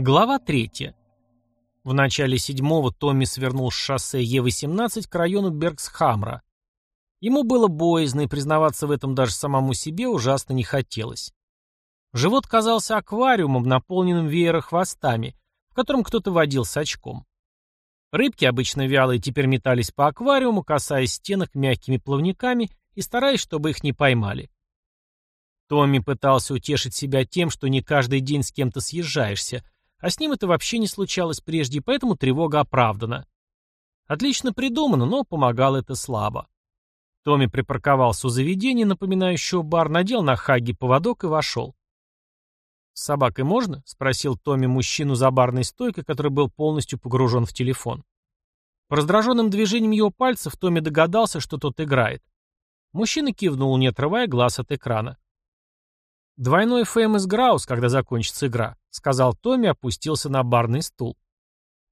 Глава 3. В начале седьмого Томми свернул с шоссе Е-18 к району Бергсхамра. Ему было боязно, и признаваться в этом даже самому себе ужасно не хотелось. Живот казался аквариумом, наполненным веерохвостами, в котором кто-то водил с очком. Рыбки, обычно вялые, теперь метались по аквариуму, касаясь стенок мягкими плавниками и стараясь, чтобы их не поймали. Томми пытался утешить себя тем, что не каждый день с кем-то съезжаешься, а с ним это вообще не случалось прежде, поэтому тревога оправдана. Отлично придумано, но помогало это слабо. Томми припарковался у заведения, напоминающего бар, надел на Хаги поводок и вошел. «С собакой можно?» — спросил Томми мужчину за барной стойкой, который был полностью погружен в телефон. По раздраженным движениям его пальцев Томми догадался, что тот играет. Мужчина кивнул, не отрывая глаз от экрана. «Двойной Famous Grouse, когда закончится игра», — сказал Томми, опустился на барный стул.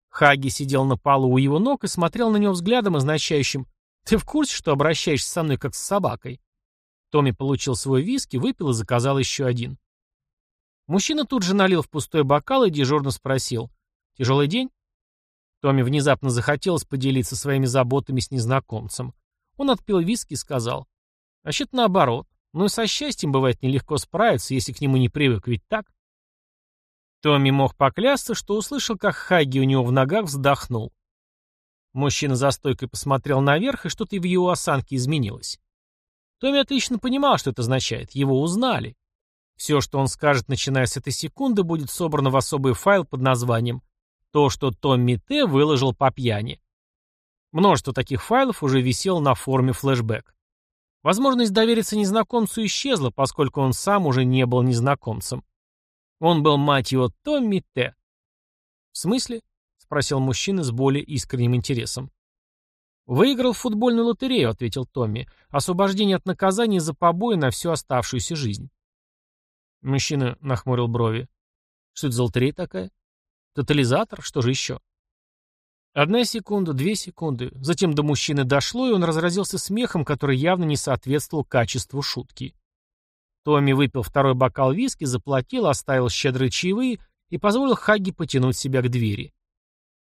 Хаги сидел на полу у его ног и смотрел на него взглядом, означающим «Ты в курсе, что обращаешься со мной как с собакой?» Томми получил свой виски, выпил и заказал еще один. Мужчина тут же налил в пустой бокал и дежурно спросил «Тяжелый день?» Томми внезапно захотелось поделиться своими заботами с незнакомцем. Он отпил виски и сказал «Вообще-то наоборот. Но и со счастьем бывает нелегко справиться, если к нему не привык, ведь так? Томми мог поклясться, что услышал, как Хаги у него в ногах вздохнул. Мужчина за стойкой посмотрел наверх, и что-то в его осанке изменилось. Томми отлично понимал, что это означает. Его узнали. Все, что он скажет, начиная с этой секунды, будет собрано в особый файл под названием «То, что Томми Т. выложил по пьяни». Множество таких файлов уже висело на форуме флешбэк. Возможность довериться незнакомцу исчезла, поскольку он сам уже не был незнакомцем. Он был, мать его, Томми Т. «В смысле?» — спросил мужчина с более искренним интересом. «Выиграл футбольную лотерею», — ответил Томми. «Освобождение от наказания за побои на всю оставшуюся жизнь». Мужчина нахмурил брови. «Что это за лотерея такая? Тотализатор? Что же еще?» Одна секунда, две секунды. Затем до мужчины дошло, и он разразился смехом, который явно не соответствовал качеству шутки. Томми выпил второй бокал виски, заплатил, оставил щедрые чаевые и позволил Хагги потянуть себя к двери.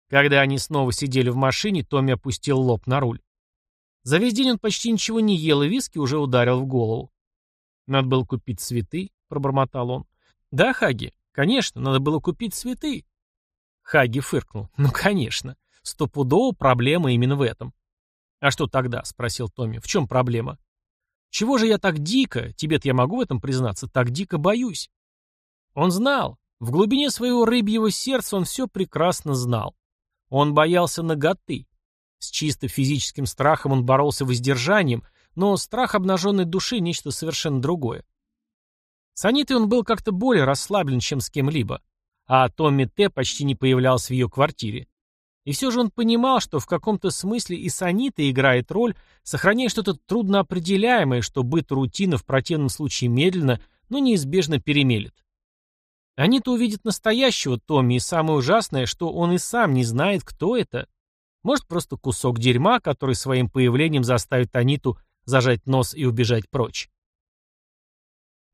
Когда они снова сидели в машине, Томми опустил лоб на руль. За весь день он почти ничего не ел, и виски уже ударил в голову. «Надо было купить цветы», — пробормотал он. «Да, Хаги, конечно, надо было купить цветы». Хаги фыркнул. «Ну, конечно. Стопудово проблема именно в этом. «А что тогда?» — спросил Томми. «В чем проблема?» «Чего же я так дико, тебе-то я могу в этом признаться, так дико боюсь?» Он знал. В глубине своего рыбьего сердца он все прекрасно знал. Он боялся наготы. С чисто физическим страхом он боролся воздержанием, но страх обнаженной души — нечто совершенно другое. С Анитой он был как-то более расслаблен, чем с кем-либо, а Томми Т. почти не появлялся в ее квартире. И все же он понимал, что в каком-то смысле и Санита играет роль, сохраняя что-то трудноопределяемое, что быт рутина в противном случае медленно, но неизбежно перемелет. Анита увидит настоящего Томми, и самое ужасное, что он и сам не знает, кто это. Может, просто кусок дерьма, который своим появлением заставит Аниту зажать нос и убежать прочь.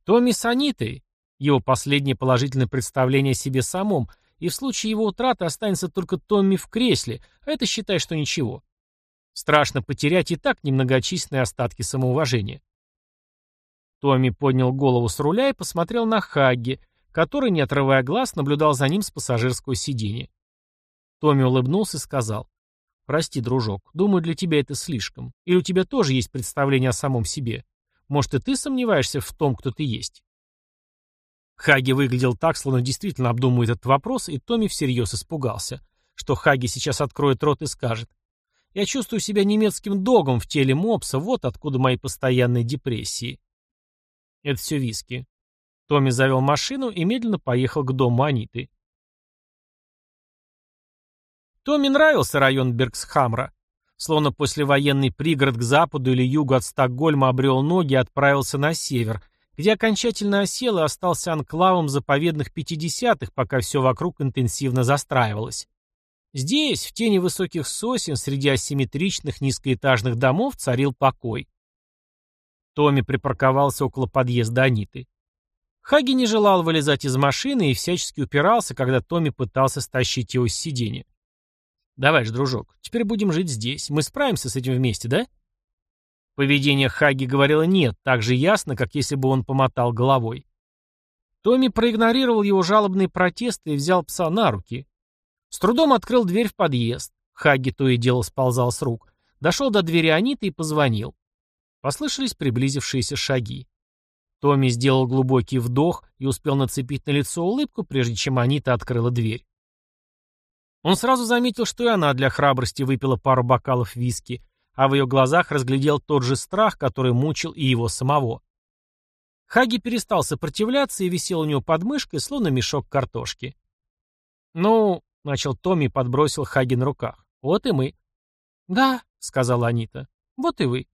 Томми с Анитой, его последнее положительное представление о себе самом – и в случае его утраты останется только Томми в кресле, а это считай, что ничего. Страшно потерять и так немногочисленные остатки самоуважения. Томми поднял голову с руля и посмотрел на Хагги, который, не отрывая глаз, наблюдал за ним с пассажирского сиденья. Томми улыбнулся и сказал, «Прости, дружок, думаю, для тебя это слишком. Или у тебя тоже есть представление о самом себе. Может, и ты сомневаешься в том, кто ты есть?» Хаги выглядел так, словно действительно обдумывает этот вопрос, и Томми всерьез испугался, что Хаги сейчас откроет рот и скажет. «Я чувствую себя немецким догом в теле мопса, вот откуда мои постоянные депрессии». Это все виски. Томми завел машину и медленно поехал к дому Аниты. Томми нравился район Бергсхамра. Словно послевоенный пригород к западу или югу от Стокгольма обрел ноги и отправился на север – где окончательно осел и остался анклавом заповедных 50-х, пока все вокруг интенсивно застраивалось. Здесь, в тени высоких сосен, среди асимметричных низкоэтажных домов, царил покой. Томми припарковался около подъезда Аниты. Хаги не желал вылезать из машины и всячески упирался, когда Томми пытался стащить его с сиденья. «Давай ж, дружок, теперь будем жить здесь. Мы справимся с этим вместе, да?» Поведение Хаги говорило «нет», так же ясно, как если бы он помотал головой. Томми проигнорировал его жалобные протесты и взял пса на руки. С трудом открыл дверь в подъезд. Хаги то и дело сползал с рук. Дошел до двери Аниты и позвонил. Послышались приблизившиеся шаги. Томми сделал глубокий вдох и успел нацепить на лицо улыбку, прежде чем Анита открыла дверь. Он сразу заметил, что и она для храбрости выпила пару бокалов виски, а в ее глазах разглядел тот же страх, который мучил и его самого. Хаги перестал сопротивляться и висел у него под мышкой, словно мешок картошки. «Ну», — начал Томми и подбросил Хаги на руках, — «вот и мы». «Да», — сказала Анита, — «вот и вы».